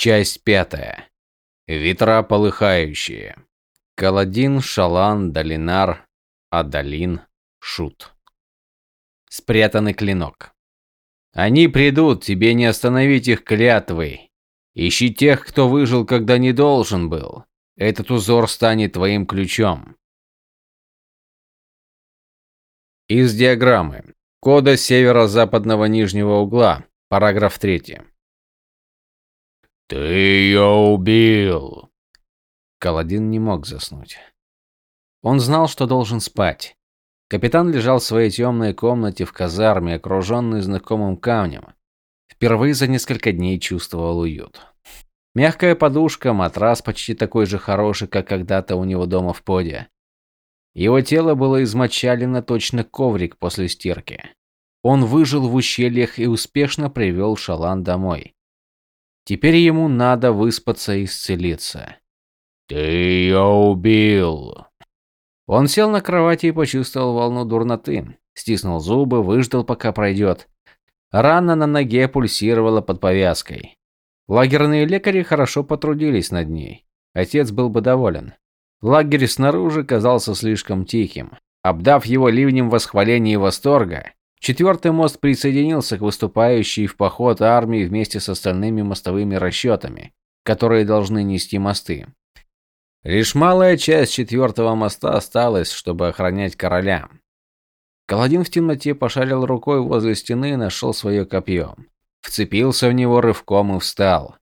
Часть пятая. Ветра полыхающие. Каладин, Шалан, Долинар, Адалин, Шут. Спрятанный клинок. Они придут, тебе не остановить их клятвой. Ищи тех, кто выжил, когда не должен был. Этот узор станет твоим ключом. Из диаграммы. Кода северо-западного нижнего угла. Параграф 3. «Ты ее убил!» Каладин не мог заснуть. Он знал, что должен спать. Капитан лежал в своей темной комнате в казарме, окруженный знакомым камнем. Впервые за несколько дней чувствовал уют. Мягкая подушка, матрас почти такой же хороший, как когда-то у него дома в поде. Его тело было измочалено точно коврик после стирки. Он выжил в ущельях и успешно привел Шалан домой. Теперь ему надо выспаться и исцелиться. «Ты ее убил!» Он сел на кровати и почувствовал волну дурноты. Стиснул зубы, выждал, пока пройдет. Рана на ноге пульсировала под повязкой. Лагерные лекари хорошо потрудились над ней. Отец был бы доволен. Лагерь снаружи казался слишком тихим. Обдав его ливнем восхваления и восторга, четвертый мост присоединился к выступающей в поход армии вместе с остальными мостовыми расчетами, которые должны нести мосты. Лишь малая часть четвертого моста осталась, чтобы охранять короля. Каладин в темноте пошарил рукой возле стены и нашел свое копье. Вцепился в него рывком и встал.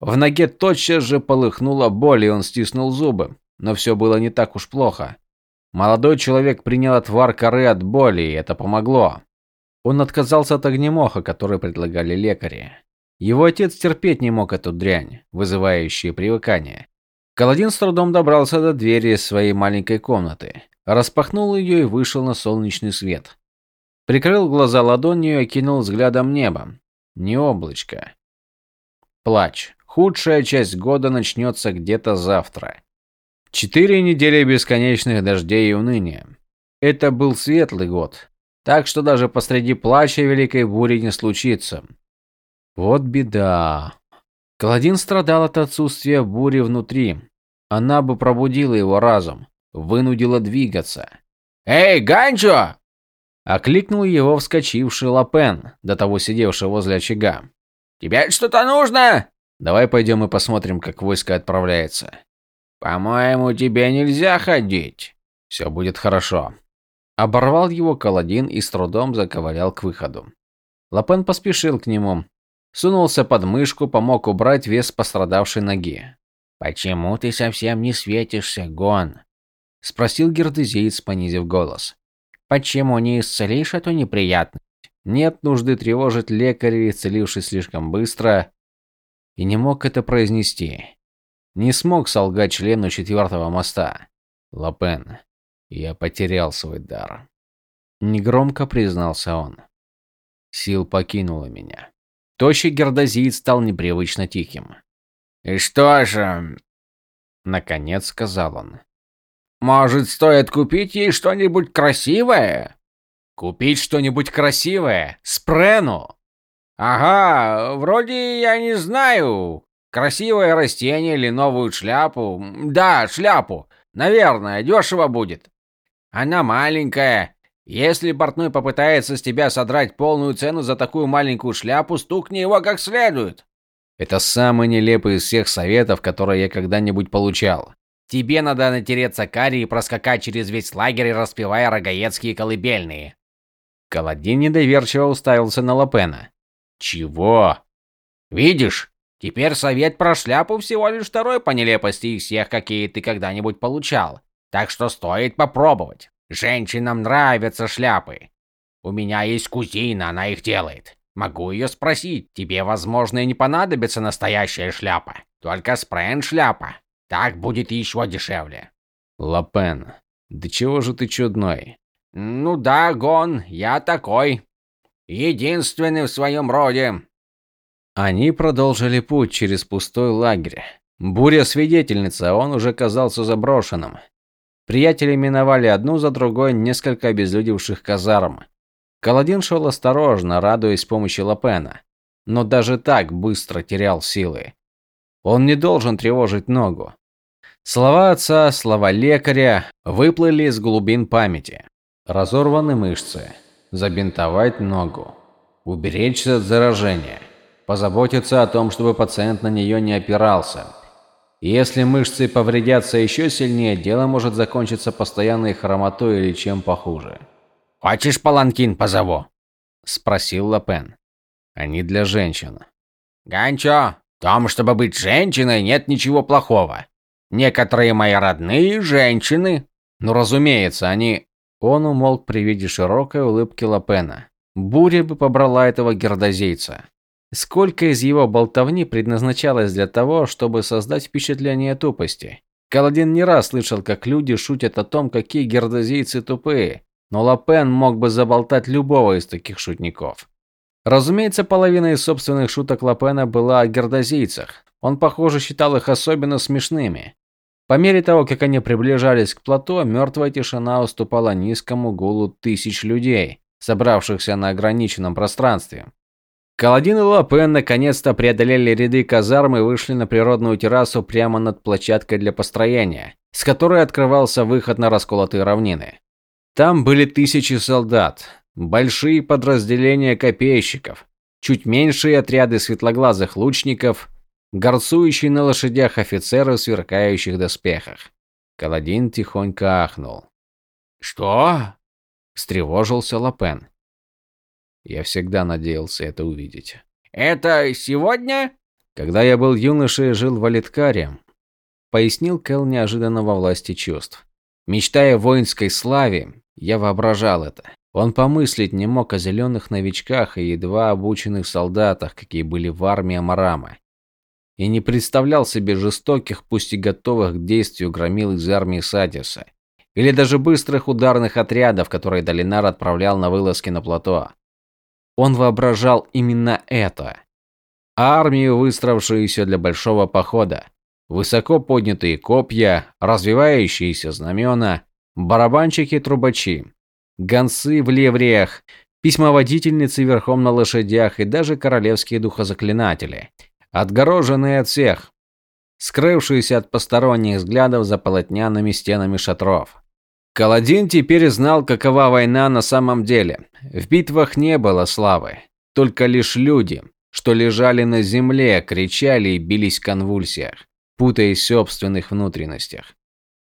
В ноге тотчас же полыхнула боль, и он стиснул зубы. Но все было не так уж плохо. Молодой человек принял отвар коры от боли, и это помогло. Он отказался от огнемоха, который предлагали лекари. Его отец терпеть не мог эту дрянь, вызывающую привыкание. Каладин с трудом добрался до двери своей маленькой комнаты, распахнул ее и вышел на солнечный свет. Прикрыл глаза ладонью и окинул взглядом небо. Не облачко. Плач. Худшая часть года начнется где-то завтра. Четыре недели бесконечных дождей и уныния. Это был светлый год, так что даже посреди плача великой бури не случится. Вот беда. Каладин страдал от отсутствия бури внутри. Она бы пробудила его разум, вынудила двигаться. «Эй, Ганчо!» Окликнул его вскочивший Лапен, до того сидевший возле очага. «Тебе что-то нужно?» «Давай пойдем и посмотрим, как войско отправляется». «По-моему, тебе нельзя ходить». «Все будет хорошо». Оборвал его Каладин и с трудом заковылял к выходу. Лапен поспешил к нему. Сунулся под мышку, помог убрать вес пострадавшей ноги. «Почему ты совсем не светишься, Гон?» Спросил гердезиец, понизив голос. «Почему не исцелишь эту неприятность?» Нет нужды тревожить лекаря, исцеливший слишком быстро, и не мог это произнести. Не смог солгать члену четвертого моста. Лапен, я потерял свой дар. Негромко признался он. Сил покинула меня. Тощий гердозиец стал непривычно тихим. «И что же?» Наконец сказал он. «Может, стоит купить ей что-нибудь красивое?» «Купить что-нибудь красивое? Спрену?» «Ага, вроде я не знаю. Красивое растение или новую шляпу? Да, шляпу. Наверное, дешево будет. Она маленькая. Если портной попытается с тебя содрать полную цену за такую маленькую шляпу, стукни его как следует. Это самый нелепый из всех советов, которые я когда-нибудь получал. Тебе надо натереться карри и проскакать через весь лагерь, распевая рогаецкие колыбельные. Каладин недоверчиво уставился на Лапена. Чего? Видишь? Теперь совет про шляпу всего лишь второй по нелепости из всех, какие ты когда-нибудь получал. Так что стоит попробовать. Женщинам нравятся шляпы. У меня есть кузина, она их делает. Могу ее спросить. Тебе, возможно, и не понадобится настоящая шляпа. Только спрен шляпа. Так будет еще дешевле. Лапен, да чего же ты чудной? Ну да, Гон, я такой. Единственный в своем роде. Они продолжили путь через пустой лагерь. Буря свидетельница, он уже казался заброшенным. Приятели миновали одну за другой несколько обезлюдевших казарм. Каладин шел осторожно, радуясь помощи Лапена. Но даже так быстро терял силы. Он не должен тревожить ногу. Слова отца, слова лекаря выплыли из глубин памяти. Разорваны мышцы. Забинтовать ногу. Уберечься от заражения. Позаботиться о том, чтобы пациент на нее не опирался. Если мышцы повредятся еще сильнее, дело может закончиться постоянной хромотой или чем похуже. «Хочешь паланкин позову?» – спросил Лапен. «Они для женщин». «Ганчо, в том, чтобы быть женщиной, нет ничего плохого. Некоторые мои родные женщины...» «Ну, разумеется, они...» Он умолк при виде широкой улыбки Лапена. Буря бы побрала этого гердозейца. Сколько из его болтовни предназначалось для того, чтобы создать впечатление тупости? Каладин не раз слышал, как люди шутят о том, какие гердозийцы тупые, но Лапен мог бы заболтать любого из таких шутников. Разумеется, половина из собственных шуток Лапена была о гердозийцах. Он, похоже, считал их особенно смешными. По мере того, как они приближались к плато, мертвая тишина уступала низкому гулу тысяч людей, собравшихся на ограниченном пространстве. Каладин и Лапен наконец-то преодолели ряды казарм и вышли на природную террасу прямо над площадкой для построения, с которой открывался выход на расколотые равнины. Там были тысячи солдат, большие подразделения копейщиков, чуть меньшие отряды светлоглазых лучников, горцующие на лошадях офицеры в сверкающих доспехах. Каладин тихонько ахнул. «Что?» – встревожился Лапен. Я всегда надеялся это увидеть. «Это сегодня?» Когда я был юношей и жил в Алиткаре, пояснил Кэл неожиданно во власти чувств. Мечтая о воинской славе, я воображал это. Он помыслить не мог о зеленых новичках и едва обученных солдатах, какие были в армии Амарама. И не представлял себе жестоких, пусть и готовых к действию громил из армии Садиса. Или даже быстрых ударных отрядов, которые Долинар отправлял на вылазки на плато. Он воображал именно это. Армию, выстроившуюся для большого похода. Высоко поднятые копья, развивающиеся знамена, барабанщики-трубачи, гонцы в ливреях, письмоводительницы верхом на лошадях и даже королевские духозаклинатели, отгороженные от всех, скрывшиеся от посторонних взглядов за полотняными стенами шатров. Каладин теперь знал, какова война на самом деле. В битвах не было славы, только лишь люди, что лежали на земле, кричали и бились в конвульсиях, путаясь в собственных внутренностях.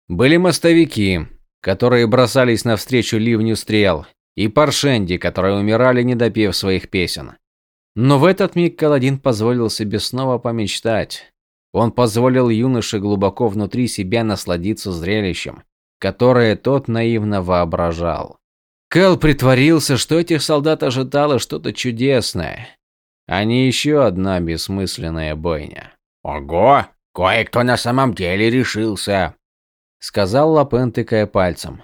Были мостовики, которые бросались навстречу ливню стрел, и паршенди, которые умирали, не допев своих песен. Но в этот миг Каладин позволил себе снова помечтать. Он позволил юноше глубоко внутри себя насладиться зрелищем, которое тот наивно воображал. Кэл притворился, что этих солдат ожидало что-то чудесное, а не еще одна бессмысленная бойня. «Ого! Кое-кто на самом деле решился!» — сказал Лапен, тыкая пальцем.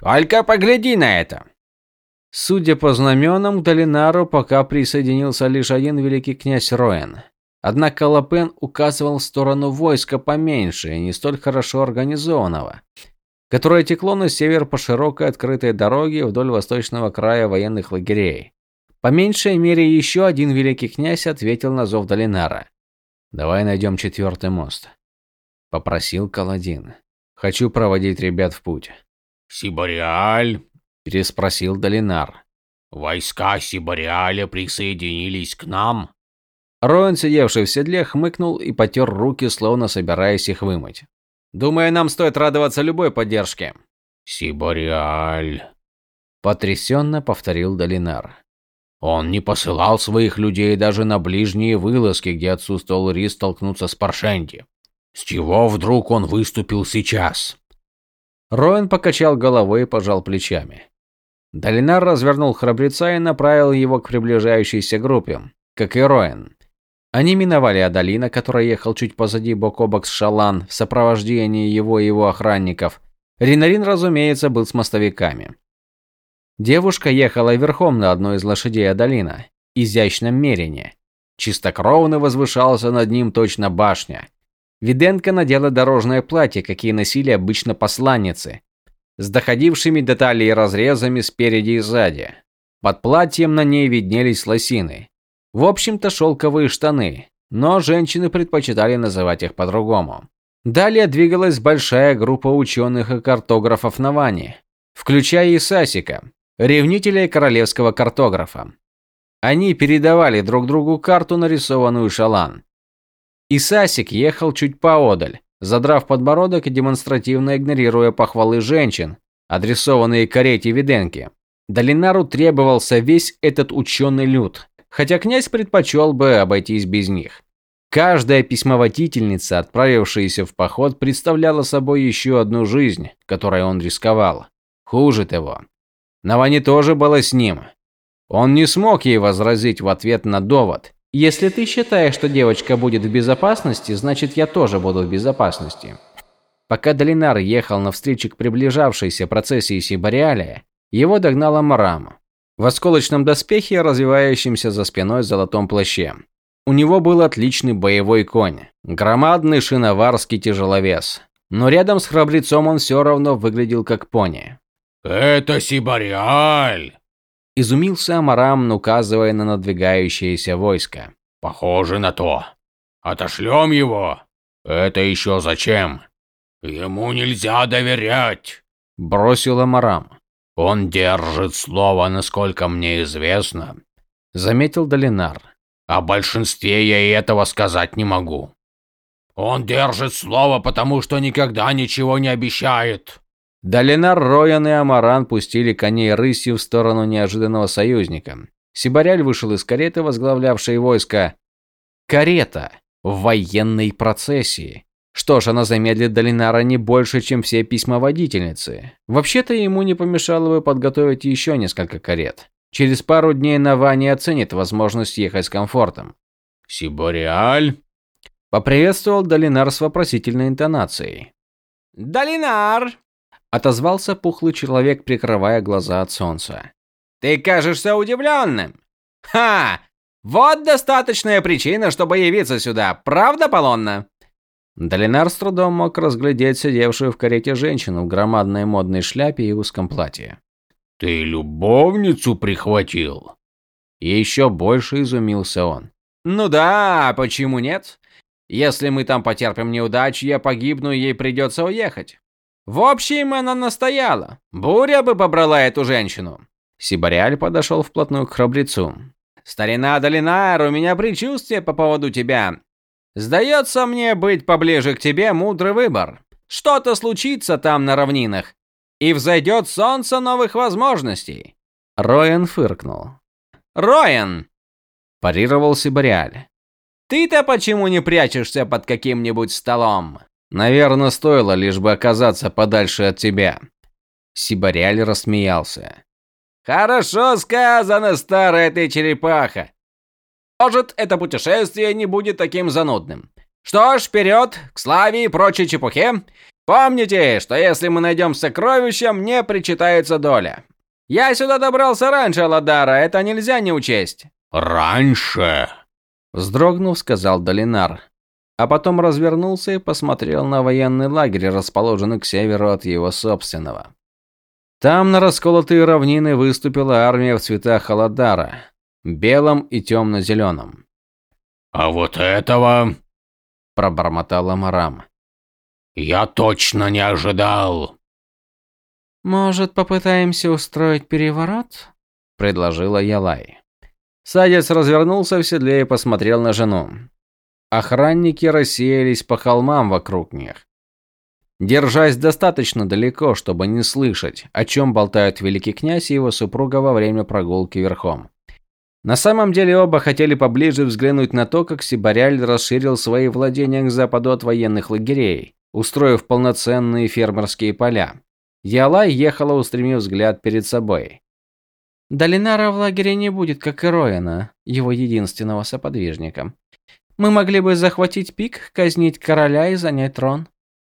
«Только погляди на это!» Судя по знаменам, к Долинару пока присоединился лишь один великий князь Роэн. Однако Лапен указывал в сторону войска поменьше и не столь хорошо организованного, которое текло на север по широкой открытой дороге вдоль восточного края военных лагерей. По меньшей мере, еще один великий князь ответил на зов Долинара. «Давай найдем четвертый мост», – попросил Каладин. «Хочу проводить ребят в путь». «Сибариаль?» – переспросил Долинар. «Войска Сибариаля присоединились к нам?» Роэн, сидевший в седле, хмыкнул и потер руки, словно собираясь их вымыть. Думаю, нам стоит радоваться любой поддержке. Сибориаль. Потрясенно повторил Долинар. Он не посылал своих людей даже на ближние вылазки, где отсутствовал риск столкнуться с Паршенди. С чего вдруг он выступил сейчас? Роэн покачал головой и пожал плечами. Долинар развернул храбреца и направил его к приближающейся группе, как и Роэн. Они миновали Адалина, который ехал чуть позади бок о бок с Шалан в сопровождении его и его охранников. Ринарин, разумеется, был с мостовиками. Девушка ехала верхом на одной из лошадей Адалина, изящном мерине. Чистокровно возвышался над ним точно башня. Виденко надела дорожное платье, какие носили обычно посланницы, с доходившими до талии разрезами спереди и сзади. Под платьем на ней виднелись лосины, в общем-то, шелковые штаны, но женщины предпочитали называть их по-другому. Далее двигалась большая группа ученых и картографов на Ване, включая и Сасика, ревнителя королевского картографа. Они передавали друг другу карту, нарисованную Шалан. Исасик ехал чуть поодаль, задрав подбородок и демонстративно игнорируя похвалы женщин, адресованные карете Виденке. Долинару требовался весь этот ученый люд, хотя князь предпочел бы обойтись без них. Каждая письмоводительница, отправившаяся в поход, представляла собой еще одну жизнь, которой он рисковал. Хуже того, Навани тоже была с ним, он не смог ей возразить в ответ на довод. «Если ты считаешь, что девочка будет в безопасности, значит я тоже буду в безопасности». Пока Долинар ехал навстречу к приближавшейся процессии Сибариалия, его догнала Марам. В осколочном доспехе, развивающемся за спиной золотом плаще. У него был отличный боевой конь, громадный шиноварский тяжеловес. Но рядом с храбрецом он все равно выглядел как пони. «Это Сибариаль!» Изумился Амарам, указывая на надвигающееся войско. «Похоже на то. Отошлем его? Это еще зачем? Ему нельзя доверять!» Бросил Амарам. «Он держит слово, насколько мне известно», — заметил Долинар. «О большинстве я и этого сказать не могу. Он держит слово, потому что никогда ничего не обещает». Долинар, Роян и Амаран пустили коней рысью в сторону неожиданного союзника. Сибаряль вышел из кареты, возглавлявшей войско. Карета в военной процессии. Что ж, она замедлит Долинара не больше, чем все письмоводительницы. Вообще-то ему не помешало бы подготовить еще несколько карет. Через пару дней Навани оценит возможность ехать с комфортом. «Сибориаль?» Поприветствовал Долинар с вопросительной интонацией. «Долинар!» Отозвался пухлый человек, прикрывая глаза от солнца. «Ты кажешься удивленным. Ха! Вот достаточная причина, чтобы явиться сюда, правда, Полонна?» Долинар с трудом мог разглядеть сидевшую в карете женщину в громадной модной шляпе и узком платье. «Ты любовницу прихватил?» И еще больше изумился он. «Ну да, почему нет? Если мы там потерпим неудачу, я погибну, и ей придется уехать. В общем, она настояла. Буря бы побрала эту женщину. Сибариаль подошел вплотную к храбрецу. Старина Долинар, у меня предчувствие по поводу тебя. Сдается мне быть поближе к тебе мудрый выбор. Что-то случится там на равнинах, и взойдет солнце новых возможностей. Роен фыркнул. Роен, парировал Сибариаль. Ты-то почему не прячешься под каким-нибудь столом? Наверное, стоило лишь бы оказаться подальше от тебя. Сибаряль рассмеялся. Хорошо сказано, старая ты черепаха. Может, это путешествие не будет таким занудным. Что ж, вперед, к славе и прочей чепухе. Помните, что если мы найдем сокровища, мне причитается доля. Я сюда добрался раньше Ладара, это нельзя не учесть. Раньше, вздрогнув, сказал Долинар а потом развернулся и посмотрел на военный лагерь, расположенный к северу от его собственного. Там на расколотые равнины выступила армия в цветах Халадара, белом и темно-зеленом. «А вот этого...» – пробормотал Амарам. «Я точно не ожидал!» «Может, попытаемся устроить переворот?» – предложила Ялай. Садец развернулся в седле и посмотрел на жену. Охранники рассеялись по холмам вокруг них, держась достаточно далеко, чтобы не слышать, о чем болтают великий князь и его супруга во время прогулки верхом. На самом деле оба хотели поближе взглянуть на то, как Сибаряль расширил свои владения к западу от военных лагерей, устроив полноценные фермерские поля. Ялай ехала, устремив взгляд перед собой. Долинара в лагере не будет, как и Роина, его единственного соподвижника. Мы могли бы захватить пик, казнить короля и занять трон.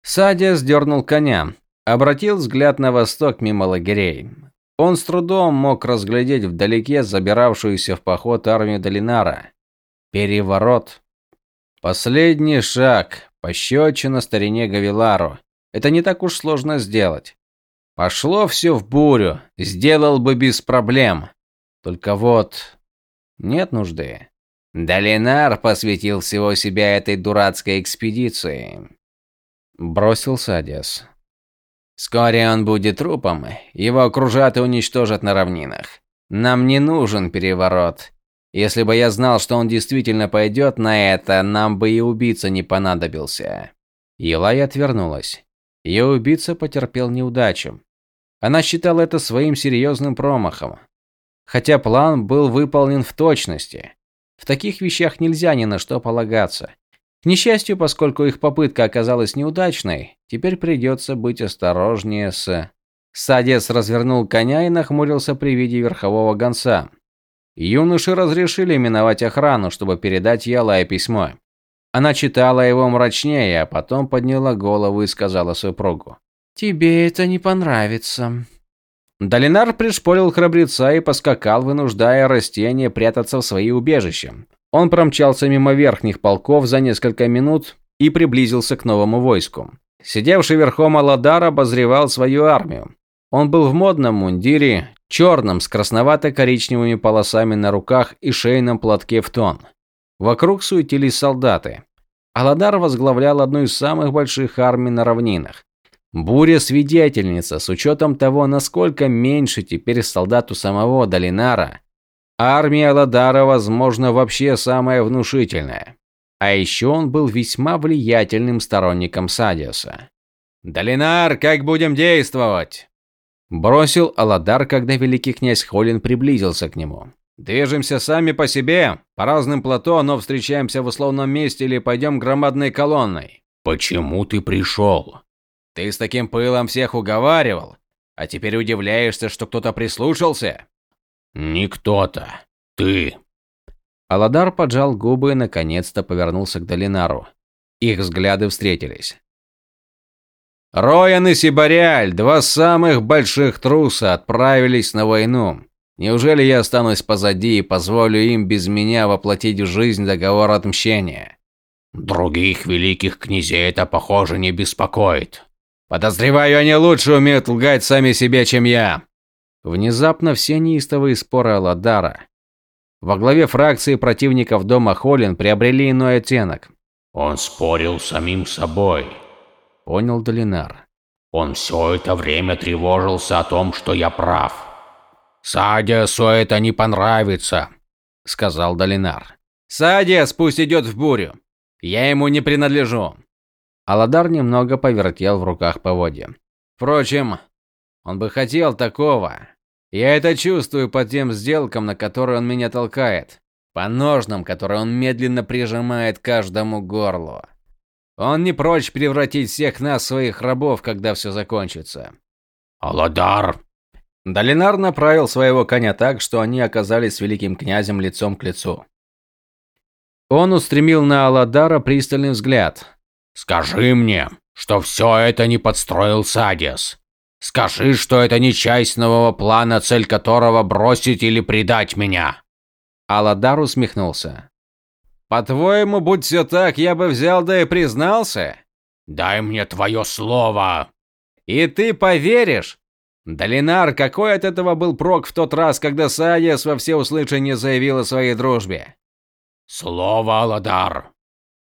Садя сдернул коня, обратил взгляд на восток мимо лагерей. Он с трудом мог разглядеть вдалеке забиравшуюся в поход армию Долинара. Переворот. Последний шаг. Пощечина старине Гавилару. Это не так уж сложно сделать. Пошло все в бурю. Сделал бы без проблем. Только вот... Нет нужды. Долинар посвятил всего себя этой дурацкой экспедиции. Бросил Садис. Вскоре он будет трупом, его окружат и уничтожат на равнинах. Нам не нужен переворот. Если бы я знал, что он действительно пойдет на это, нам бы и убийца не понадобился. Елай отвернулась. Ее убийца потерпел неудачу. Она считала это своим серьезным промахом. Хотя план был выполнен в точности. В таких вещах нельзя ни на что полагаться. К несчастью, поскольку их попытка оказалась неудачной, теперь придется быть осторожнее с... Садец развернул коня и нахмурился при виде верхового гонца. Юноши разрешили миновать охрану, чтобы передать Ялае письмо. Она читала его мрачнее, а потом подняла голову и сказала супругу. «Тебе это не понравится». Долинар пришпорил храбреца и поскакал, вынуждая растения прятаться в свои убежища. Он промчался мимо верхних полков за несколько минут и приблизился к новому войску. Сидевший верхом Аладар обозревал свою армию. Он был в модном мундире, черном с красновато-коричневыми полосами на руках и шейном платке в тон. Вокруг суетились солдаты. Аладар возглавлял одну из самых больших армий на равнинах. Буря-свидетельница, с учетом того, насколько меньше теперь солдату самого Долинара. Армия Аладара, возможно, вообще самая внушительная. А еще он был весьма влиятельным сторонником Садиуса. «Долинар, как будем действовать?» Бросил Аладар, когда великий князь Холин приблизился к нему. «Движемся сами по себе, по разным плато, но встречаемся в условном месте или пойдем громадной колонной». «Почему ты пришел?» Ты с таким пылом всех уговаривал, а теперь удивляешься, что кто-то прислушался? Не кто-то. Ты. Аладар поджал губы и наконец-то повернулся к Долинару. Их взгляды встретились. Роян и Сибариаль, два самых больших труса, отправились на войну. Неужели я останусь позади и позволю им без меня воплотить в жизнь договор отмщения? Других великих князей это, похоже, не беспокоит. Подозреваю, они лучше умеют лгать сами себе, чем я. Внезапно все неистовые споры Аладара во главе фракции противников дома Холлин приобрели иной оттенок. Он спорил с самим собой. Понял Долинар. Он все это время тревожился о том, что я прав. Садиасу это не понравится, сказал Долинар. Садиас пусть идет в бурю. Я ему не принадлежу. Аладар немного повертел в руках поводья. Впрочем, он бы хотел такого. Я это чувствую по тем сделкам, на которые он меня толкает. По ножнам, которые он медленно прижимает каждому горлу. Он не прочь превратить всех нас в своих рабов, когда все закончится. Аладар! Долинар направил своего коня так, что они оказались с великим князем лицом к лицу. Он устремил на Аладара пристальный взгляд, Скажи мне, что все это не подстроил Садис. Скажи, что это не часть нового плана, цель которого бросить или предать меня. Аладар усмехнулся. По-твоему, будь все так, я бы взял да и признался? Дай мне твое слово. И ты поверишь? Долинар, какой от этого был прок в тот раз, когда Садис во всеуслышание заявил о своей дружбе? Слово, Аладар.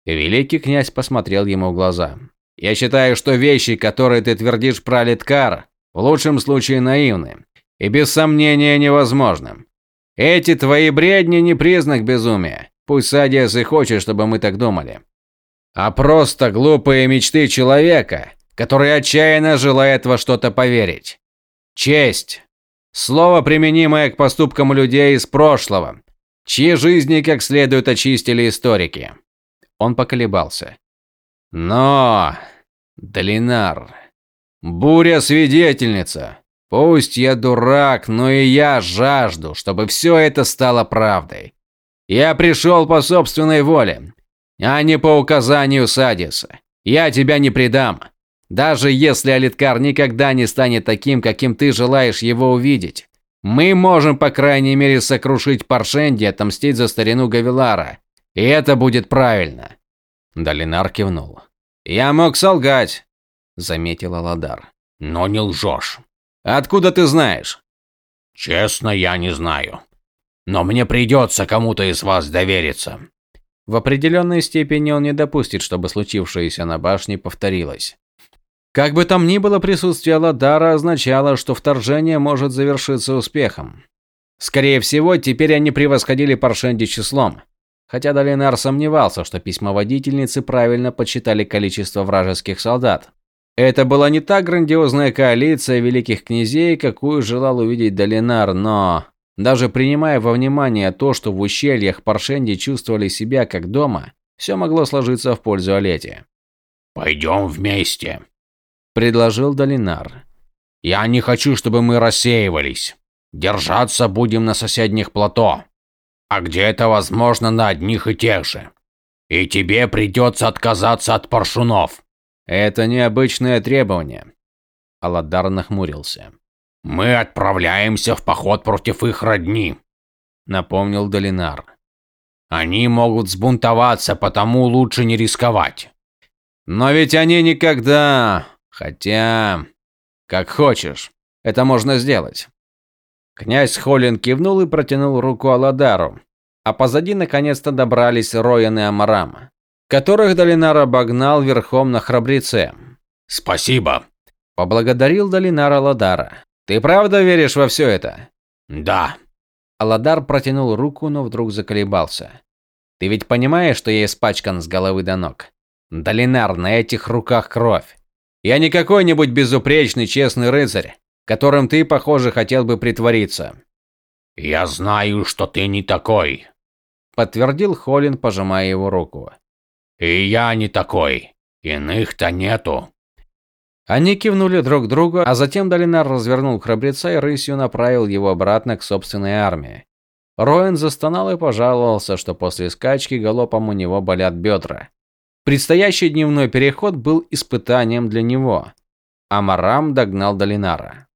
Великий князь посмотрел ему в глаза. «Я считаю, что вещи, которые ты твердишь про Литкар, в лучшем случае наивны и без сомнения невозможны. Эти твои бредни не признак безумия. Пусть Садиас и хочет, чтобы мы так думали. А просто глупые мечты человека, который отчаянно желает во что-то поверить. Честь. Слово, применимое к поступкам людей из прошлого, чьи жизни как следует очистили историки. Он поколебался. Но... Долинар... Буря-свидетельница. Пусть я дурак, но и я жажду, чтобы все это стало правдой. Я пришел по собственной воле, а не по указанию Садиса. Я тебя не предам. Даже если Алиткар никогда не станет таким, каким ты желаешь его увидеть. Мы можем, по крайней мере, сокрушить Паршенди и отомстить за старину Гавилара. И это будет правильно. Долинар кивнул. Я мог солгать, заметил Аладар. Но не лжешь. Откуда ты знаешь? Честно, я не знаю. Но мне придется кому-то из вас довериться. В определенной степени он не допустит, чтобы случившееся на башне повторилось. Как бы там ни было, присутствие Ладара означало, что вторжение может завершиться успехом. Скорее всего, теперь они превосходили Паршенди числом. Хотя Долинар сомневался, что письмоводительницы правильно подсчитали количество вражеских солдат. Это была не та грандиозная коалиция великих князей, какую желал увидеть Долинар, но... Даже принимая во внимание то, что в ущельях Паршенди чувствовали себя как дома, все могло сложиться в пользу Олети. «Пойдем вместе», – предложил Долинар. «Я не хочу, чтобы мы рассеивались. Держаться будем на соседних плато, а где это возможно на одних и тех же. И тебе придется отказаться от паршунов». «Это необычное требование», – Аладар нахмурился. «Мы отправляемся в поход против их родни», – напомнил Долинар. «Они могут сбунтоваться, потому лучше не рисковать». «Но ведь они никогда... Хотя... Как хочешь. Это можно сделать». Князь Холин кивнул и протянул руку Аладару, а позади наконец-то добрались Роян и Амарам, которых Долинар обогнал верхом на храбреце. «Спасибо», – поблагодарил Долинар Аладара. Ты правда веришь во все это? Да. Аладар протянул руку, но вдруг заколебался. Ты ведь понимаешь, что я испачкан с головы до ног? Долинар, на этих руках кровь. Я не какой-нибудь безупречный честный рыцарь, которым ты, похоже, хотел бы притвориться. Я знаю, что ты не такой, подтвердил Холин, пожимая его руку. И я не такой. Иных-то нету. Они кивнули друг другу, а затем Долинар развернул храбреца и рысью направил его обратно к собственной армии. Роэн застонал и пожаловался, что после скачки галопом у него болят бедра. Предстоящий дневной переход был испытанием для него. А Марам догнал Долинара.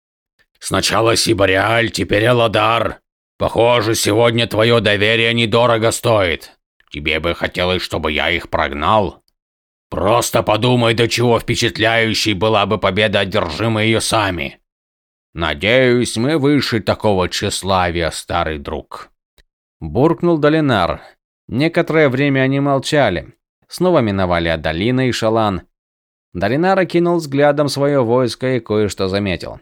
«Сначала Сибариаль, теперь Эладар. Похоже, сегодня твое доверие недорого стоит. Тебе бы хотелось, чтобы я их прогнал?» Просто подумай, до чего впечатляющей была бы победа, одержимой ее сами. Надеюсь, мы выше такого тщеславия, старый друг. Буркнул Долинар. Некоторое время они молчали. Снова миновали Адалина и Шалан. Долинар окинул взглядом свое войско и кое-что заметил.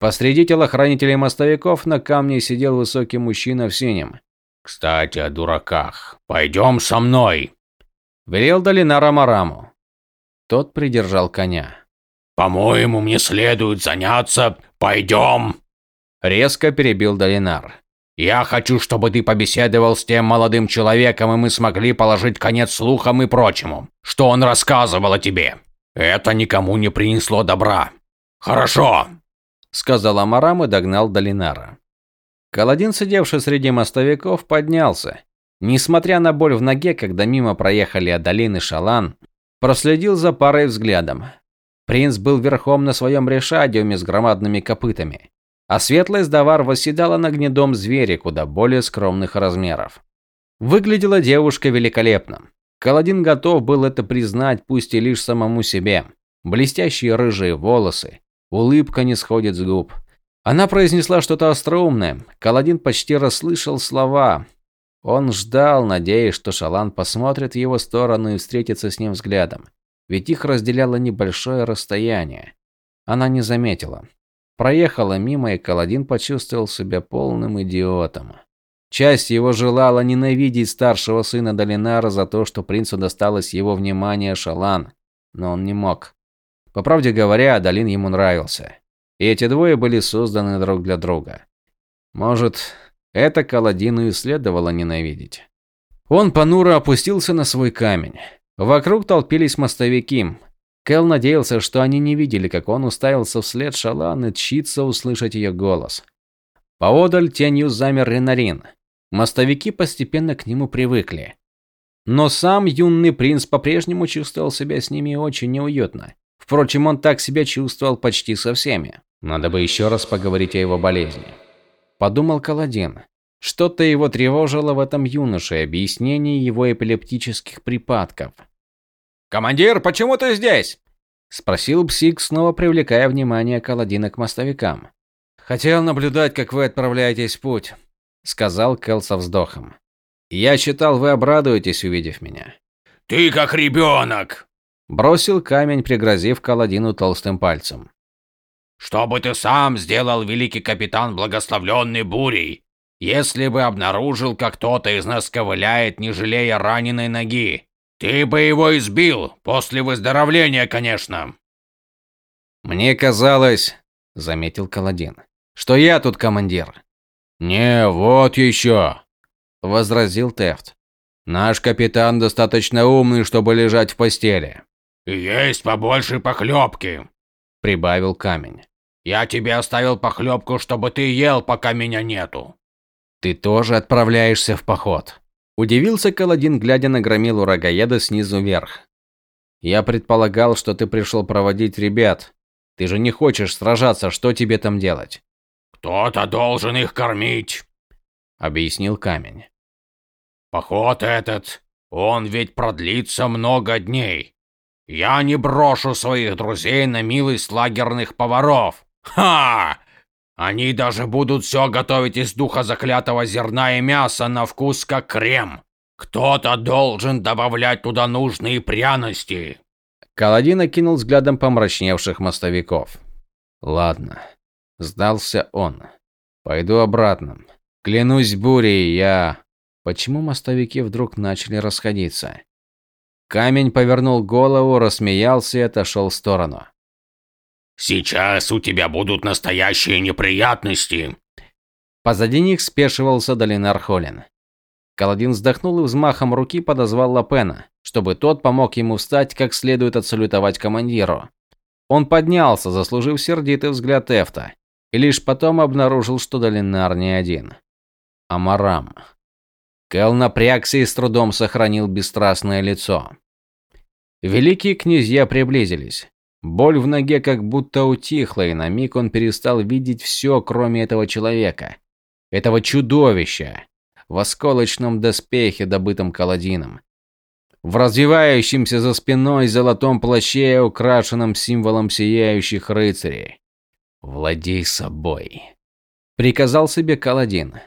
Посреди телохранителей мостовиков на камне сидел высокий мужчина в синем. «Кстати, о дураках. Пойдем со мной!» Велел Долинара Мараму. Тот придержал коня. «По-моему, мне следует заняться. Пойдем!» Резко перебил Долинар. «Я хочу, чтобы ты побеседовал с тем молодым человеком, и мы смогли положить конец слухам и прочему, что он рассказывал о тебе. Это никому не принесло добра. Хорошо!» Сказал Амарам и догнал Долинара. Каладин, сидевший среди мостовиков, поднялся Несмотря на боль в ноге, когда мимо проехали Адалин и Шалан, проследил за парой взглядом. Принц был верхом на своем решадиуме с громадными копытами, а светлая сдавар восседала на гнедом звере куда более скромных размеров. Выглядела девушка великолепно. Каладин готов был это признать, пусть и лишь самому себе. Блестящие рыжие волосы, улыбка не сходит с губ. Она произнесла что-то остроумное. Каладин почти расслышал слова, он ждал, надеясь, что Шалан посмотрит в его сторону и встретится с ним взглядом. Ведь их разделяло небольшое расстояние. Она не заметила. Проехала мимо, и Каладин почувствовал себя полным идиотом. Часть его желала ненавидеть старшего сына Долинара за то, что принцу досталось его внимание Шалан, но он не мог. По правде говоря, Адалин ему нравился. И эти двое были созданы друг для друга. Может, это Каладину и следовало ненавидеть. Он понуро опустился на свой камень. Вокруг толпились мостовики. Кэл надеялся, что они не видели, как он уставился вслед Шалан и тщится услышать ее голос. Поодаль тенью замер Ренарин. Мостовики постепенно к нему привыкли. Но сам юный принц по-прежнему чувствовал себя с ними очень неуютно. Впрочем, он так себя чувствовал почти со всеми. Надо бы еще раз поговорить о его болезни подумал Каладин. Что-то его тревожило в этом юноше, объяснение его эпилептических припадков. «Командир, почему ты здесь?» – спросил Псик, снова привлекая внимание Каладина к мостовикам. «Хотел наблюдать, как вы отправляетесь в путь», сказал Кэл со вздохом. Я считал, вы обрадуетесь, увидев меня. Ты как ребенок! Бросил камень, пригрозив Каладину толстым пальцем. Что бы ты сам сделал, великий капитан, благословленный бурей, если бы обнаружил, как кто-то из нас ковыляет, не жалея раненой ноги? Ты бы его избил, после выздоровления, конечно. Мне казалось, заметил Каладин, что я тут командир. Не, вот еще, возразил Тефт. Наш капитан достаточно умный, чтобы лежать в постели. Есть побольше похлебки, прибавил камень. Я тебе оставил похлебку, чтобы ты ел, пока меня нету. Ты тоже отправляешься в поход. Удивился Каладин, глядя на громилу рогаеда снизу вверх. Я предполагал, что ты пришел проводить ребят. Ты же не хочешь сражаться, что тебе там делать? Кто-то должен их кормить, объяснил камень. Поход этот, он ведь продлится много дней. Я не брошу своих друзей на милость лагерных поваров. Ха! Они даже будут все готовить из духа заклятого зерна и мяса на вкус как крем. Кто-то должен добавлять туда нужные пряности. Каладин окинул взглядом помрачневших мостовиков. Ладно, сдался он. Пойду обратно. Клянусь бурей, я... Почему мостовики вдруг начали расходиться? Камень повернул голову, рассмеялся и отошел в сторону. Сейчас у тебя будут настоящие неприятности. Позади них спешивался Долинар Холин. Каладин вздохнул и взмахом руки подозвал Лапена, чтобы тот помог ему встать, как следует отсалютовать командиру. Он поднялся, заслужив сердитый взгляд Эфта, и лишь потом обнаружил, что Долинар не один. Амарам. Кэл напрягся и с трудом сохранил бесстрастное лицо. Великие князья приблизились. Боль в ноге как будто утихла, и на миг он перестал видеть все, кроме этого человека. Этого чудовища. В осколочном доспехе, добытом Каладином. В развивающемся за спиной золотом плаще, украшенном символом сияющих рыцарей. «Владей собой», — приказал себе Каладин.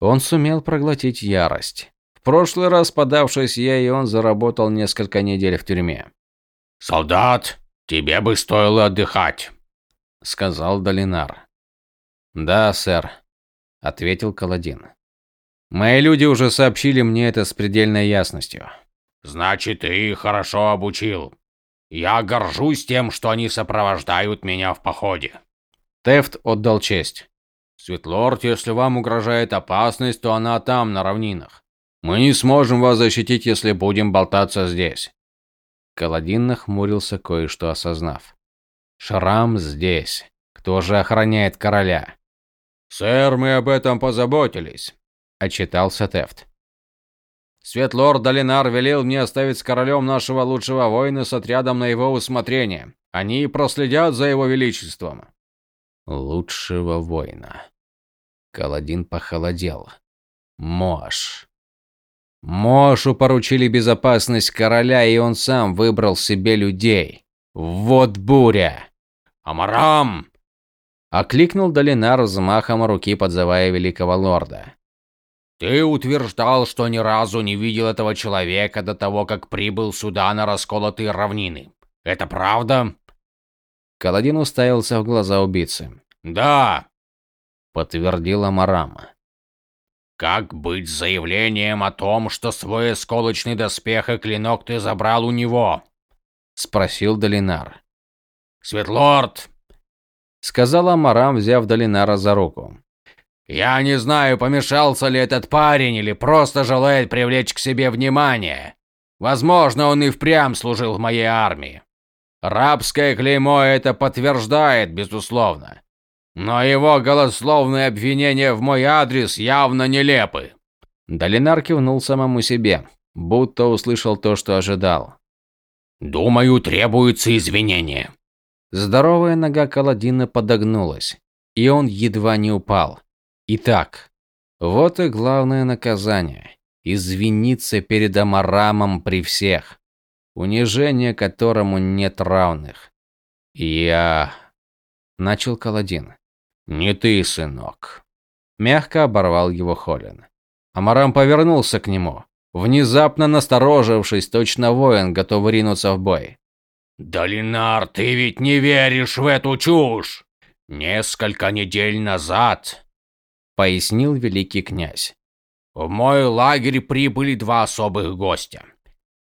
Он сумел проглотить ярость. В прошлый раз, подавшись и он заработал несколько недель в тюрьме. «Солдат, «Тебе бы стоило отдыхать», — сказал Долинар. «Да, сэр», — ответил Каладин. «Мои люди уже сообщили мне это с предельной ясностью». «Значит, ты их хорошо обучил. Я горжусь тем, что они сопровождают меня в походе». Тефт отдал честь. «Светлорд, если вам угрожает опасность, то она там, на равнинах. Мы не сможем вас защитить, если будем болтаться здесь. Каладин нахмурился, кое-что осознав. «Шрам здесь. Кто же охраняет короля?» «Сэр, мы об этом позаботились», — отчитался Тефт. «Светлорд Долинар велел мне оставить с королем нашего лучшего воина с отрядом на его усмотрение. Они проследят за его величеством». «Лучшего воина». Каладин похолодел. «Мош». Мошу поручили безопасность короля, и он сам выбрал себе людей. Вот буря. Амарам! Окликнул Долинар взмахом руки, подзывая великого лорда. Ты утверждал, что ни разу не видел этого человека до того, как прибыл сюда на расколотые равнины. Это правда? Каладин уставился в глаза убийцы. Да, подтвердил Амарам. Как быть с заявлением о том, что свой осколочный доспех и клинок ты забрал у него? спросил Долинар. Светлорд, сказала Марам, взяв Долинара за руку. Я не знаю, помешался ли этот парень или просто желает привлечь к себе внимание. Возможно, он и впрямь служил в моей армии. Рабское клеймо это подтверждает, безусловно. Но его голословные обвинения в мой адрес явно нелепы. Долинар кивнул самому себе, будто услышал то, что ожидал. Думаю, требуется извинение. Здоровая нога Каладина подогнулась, и он едва не упал. Итак, вот и главное наказание извиниться перед Амарамом при всех, унижение которому нет равных. Я начал Каладин. Не ты, сынок. Мягко оборвал его Холин. Амарам повернулся к нему, внезапно насторожившись, точно воин, готовый ринуться в бой. «Долинар, ты ведь не веришь в эту чушь! Несколько недель назад, — пояснил великий князь, — в мой лагерь прибыли два особых гостя.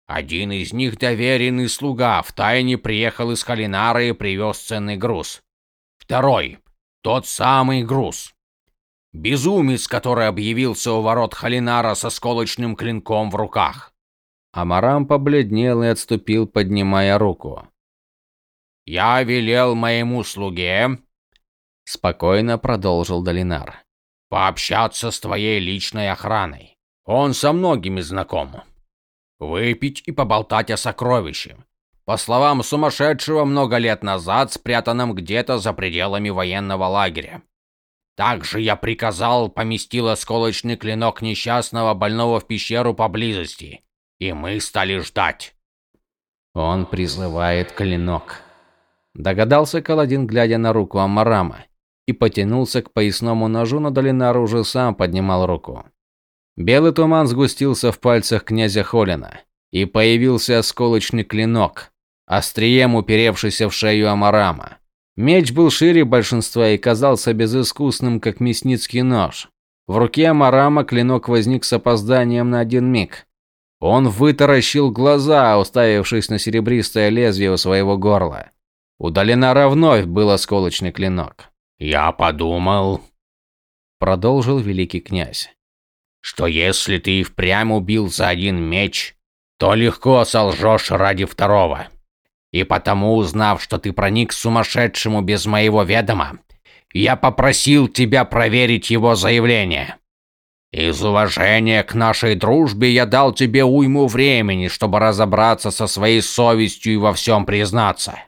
Один из них доверенный слуга, втайне приехал из Калинара и привез ценный груз. Второй — тот самый груз. Безумец, который объявился у ворот Халинара со сколочным клинком в руках. Амарам побледнел и отступил, поднимая руку. «Я велел моему слуге...» Спокойно продолжил Долинар. «Пообщаться с твоей личной охраной. Он со многими знаком. Выпить и поболтать о сокровище. По словам сумасшедшего, много лет назад спрятанном где-то за пределами военного лагеря. Также я приказал поместил осколочный клинок несчастного больного в пещеру поблизости, и мы стали ждать. Он призывает клинок. Догадался Каладин, глядя на руку Амарама, и потянулся к поясному ножу, но Долинар уже сам поднимал руку. Белый туман сгустился в пальцах князя Холина, и появился осколочный клинок, острием уперевшийся в шею Амарама. Меч был шире большинства и казался безыскусным, как мясницкий нож. В руке Амарама клинок возник с опозданием на один миг. Он вытаращил глаза, уставившись на серебристое лезвие у своего горла. У Долинара вновь был осколочный клинок. «Я подумал», — продолжил великий князь, «что если ты и впрямь убил за один меч, то легко солжешь ради второго. И потому, узнав, что ты проник к сумасшедшему без моего ведома, я попросил тебя проверить его заявление. Из уважения к нашей дружбе я дал тебе уйму времени, чтобы разобраться со своей совестью и во всем признаться.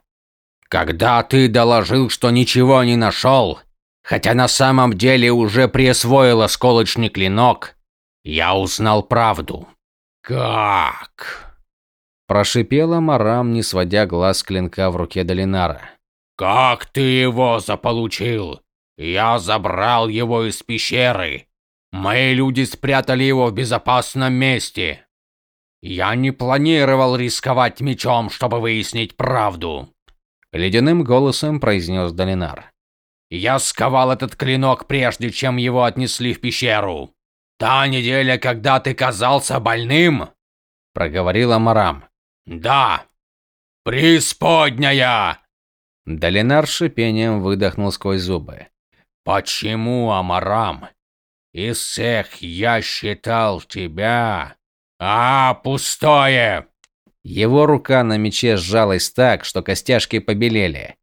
Когда ты доложил, что ничего не нашел, хотя на самом деле уже присвоил осколочный клинок, я узнал правду. Как? Прошипела Марам, не сводя глаз с клинка в руке Долинара. «Как ты его заполучил? Я забрал его из пещеры. Мои люди спрятали его в безопасном месте. Я не планировал рисковать мечом, чтобы выяснить правду», — ледяным голосом произнес Долинар. «Я сковал этот клинок, прежде чем его отнесли в пещеру. Та неделя, когда ты казался больным», — проговорила Марам. «Да! Преисподняя!» Долинар шипением выдохнул сквозь зубы. «Почему, Амарам? Из всех я считал тебя... А, пустое!» Его рука на мече сжалась так, что костяшки побелели.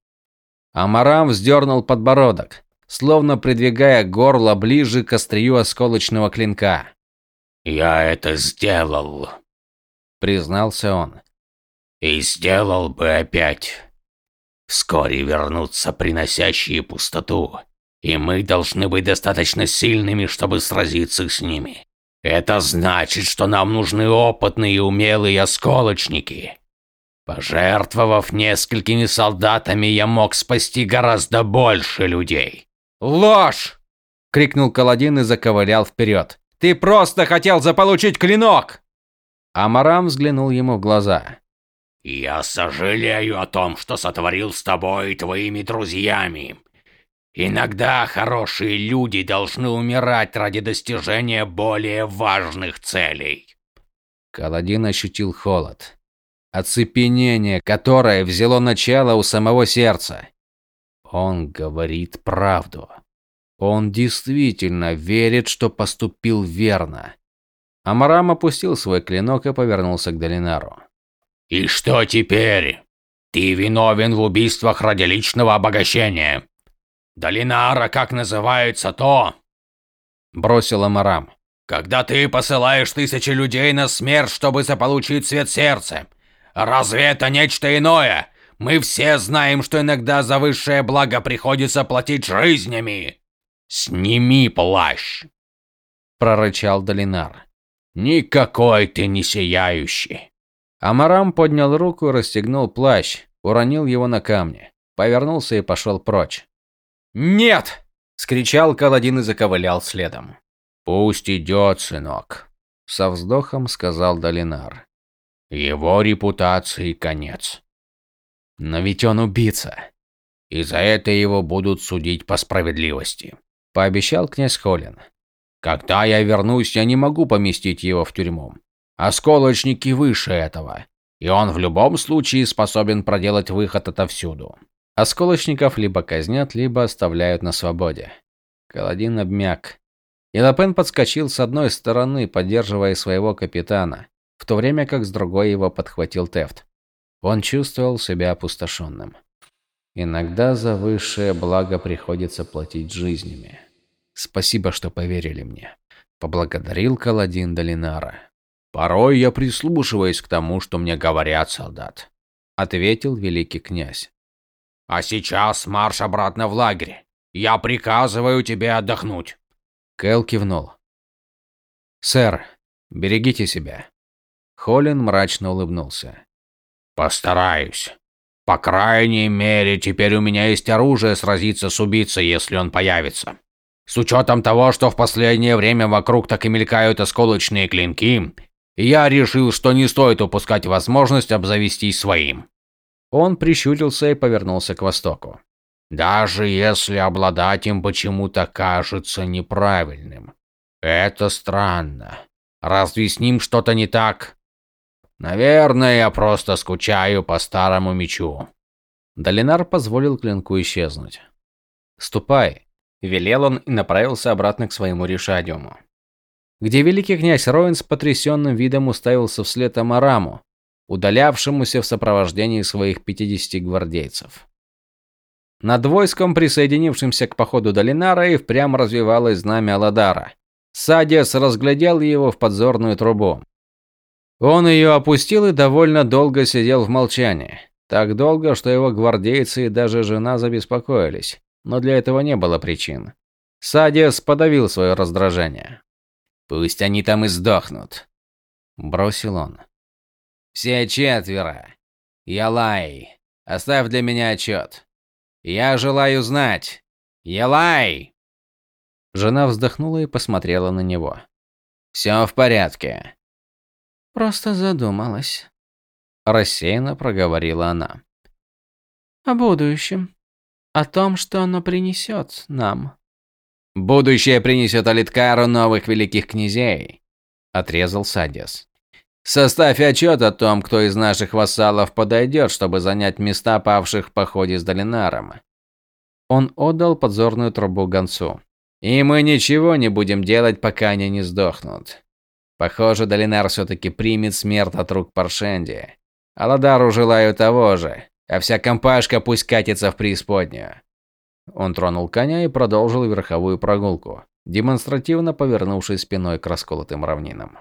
Амарам вздернул подбородок, словно придвигая горло ближе к острию осколочного клинка. «Я это сделал», — признался он. И сделал бы опять. Вскоре вернутся приносящие пустоту, и мы должны быть достаточно сильными, чтобы сразиться с ними. Это значит, что нам нужны опытные и умелые осколочники. Пожертвовав несколькими солдатами, я мог спасти гораздо больше людей. «Ложь!» – крикнул Каладин и заковылял вперед. «Ты просто хотел заполучить клинок!» Амарам взглянул ему в глаза. «Я сожалею о том, что сотворил с тобой и твоими друзьями. Иногда хорошие люди должны умирать ради достижения более важных целей». Каладин ощутил холод. Оцепенение, которое взяло начало у самого сердца. Он говорит правду. Он действительно верит, что поступил верно. Амарам опустил свой клинок и повернулся к Долинару. «И что теперь? Ты виновен в убийствах ради личного обогащения. Долинара, как называется то?» Бросил Амарам. «Когда ты посылаешь тысячи людей на смерть, чтобы заполучить свет сердца. Разве это нечто иное? Мы все знаем, что иногда за высшее благо приходится платить жизнями. Сними плащ!» Прорычал Долинар. «Никакой ты не сияющий. Амарам поднял руку расстегнул плащ, уронил его на камни, повернулся и пошел прочь. «Нет!» – Скричал Каладин и заковылял следом. «Пусть идет, сынок», — со вздохом сказал Долинар. «Его репутации конец». «Но ведь он убийца», и за это его будут судить по справедливости», – пообещал князь Холин. «Когда я вернусь, я не могу поместить его в тюрьму. Осколочники выше этого, и он в любом случае способен проделать выход отовсюду. Осколочников либо казнят, либо оставляют на свободе». Каладин обмяк. И Лапен подскочил с одной стороны, поддерживая своего капитана, в то время как с другой его подхватил Тефт. Он чувствовал себя опустошенным. Иногда за высшее благо приходится платить жизнями. Спасибо, что поверили мне. Поблагодарил Каладин Долинара. Порой я прислушиваюсь к тому, что мне говорят, солдат. Ответил великий князь. А сейчас марш обратно в лагерь. Я приказываю тебе отдохнуть. Кэл кивнул. Сэр, берегите себя. Холлин мрачно улыбнулся. Постараюсь. По крайней мере, теперь у меня есть оружие сразиться с убийцей, если он появится. С учетом того, что в последнее время вокруг так и мелькают осколочные клинки, я решил, что не стоит упускать возможность обзавестись своим. Он прищурился и повернулся к востоку. Даже если обладать им почему-то кажется неправильным. Это странно. Разве с ним что-то не так? Наверное, я просто скучаю по старому мечу. Долинар позволил клинку исчезнуть. «Ступай», – велел он и направился обратно к своему решадиуму. Где великий князь Роин с потрясенным видом уставился вслед Амараму, удалявшемуся в сопровождении своих 50 гвардейцев. Над войском, присоединившимся к походу Долинара, и впрямь развивалось знамя Аладара. Садиас разглядел его в подзорную трубу. Он ее опустил и довольно долго сидел в молчании. Так долго, что его гвардейцы и даже жена забеспокоились. Но для этого не было причин. Садиас подавил свое раздражение. «Пусть они там и сдохнут», – бросил он. «Все четверо. Ялай, оставь для меня отчет. Я желаю знать. Ялай!» Жена вздохнула и посмотрела на него. «Все в порядке. Просто задумалась. Рассеянно проговорила она. О будущем. О том, что оно принесет нам. Будущее принесет Алиткару новых великих князей, отрезал Садис. Составь отчет о том, кто из наших вассалов подойдет, чтобы занять места павших в походе с Долинаром. Он отдал подзорную трубу гонцу. И мы ничего не будем делать, пока они не сдохнут. Похоже, Долинар все-таки примет смерть от рук Паршенди. Аладару желаю того же, а вся компашка пусть катится в преисподнюю. Он тронул коня и продолжил верховую прогулку, демонстративно повернувшись спиной к расколотым равнинам.